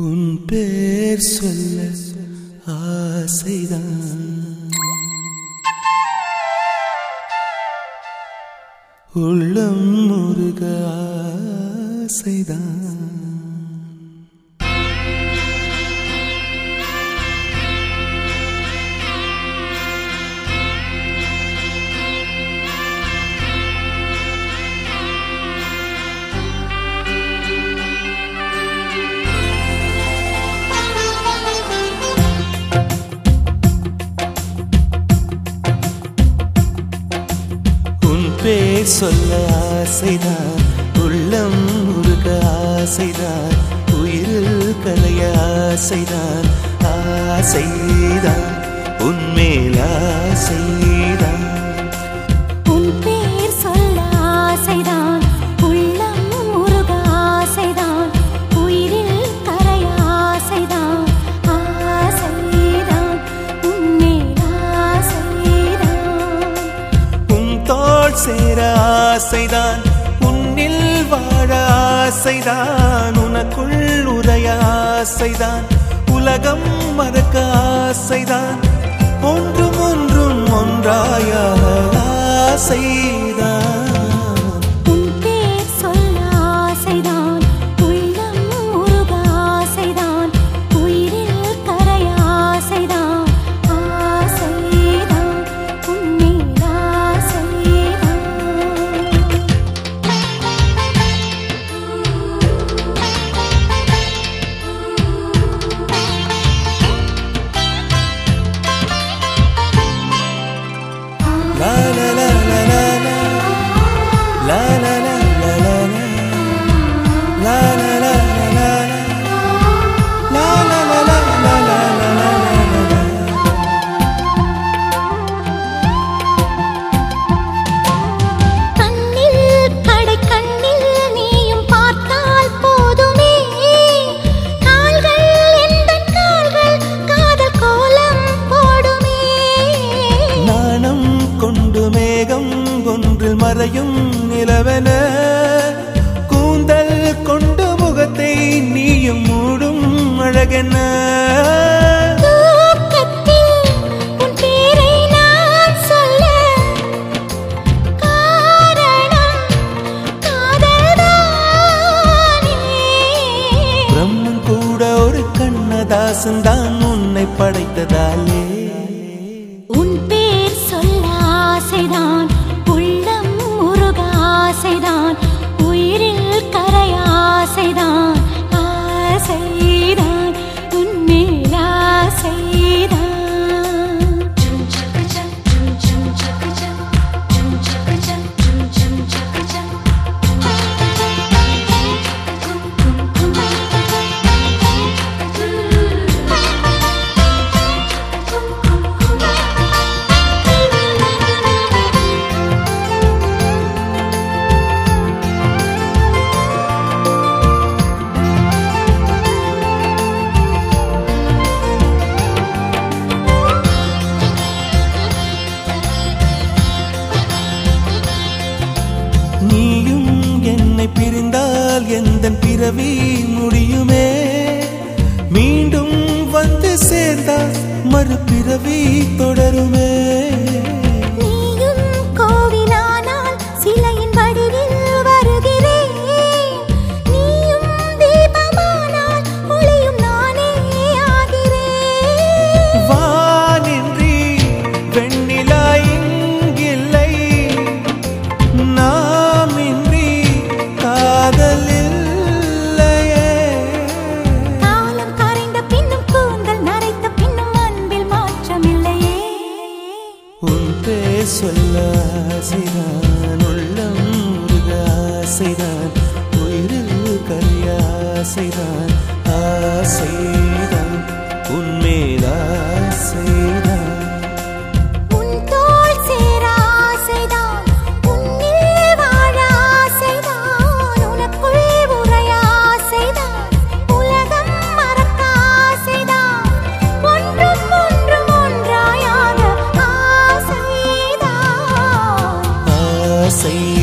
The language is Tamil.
உன் பேர் சொல்ல ஆசைதான். உள்ளம் முருக ஆசைதான். பேர் சொல்ல ஆசைதான். உள்ளம் முருக ஆசைதான். உயிரில் கலைய ஆசைதான். ஆசைதான். உன்மேல் ஆசைதான் தோள் சேர ஆசைதான். உன்னில் வாழ ஆசைதான். உனக்குள் உரைய ஆசைதான். உலகம் மறக்க ஆசைதான். ஒன்றும் ஒன்றும் ஒன்றாய ஆசை. கூட ஒரு கண்ணதாசன் தான் உன்னை படைத்ததாலே. உன் பேர் சொல்ல ஆசைதான் உள்ளம் முருக ஆசைதான் உயிரில் கரைய ஆசைதான் ஆசைதான். பிறவி முடியுமே. மீண்டும் வந்து சேர்ந்தால் மறுபிறவி தொடருமே. ஆசைதான் உள்ளம் முருக ஆசைதான் உயிரில் கரியாசைதான் ஆசைதான். say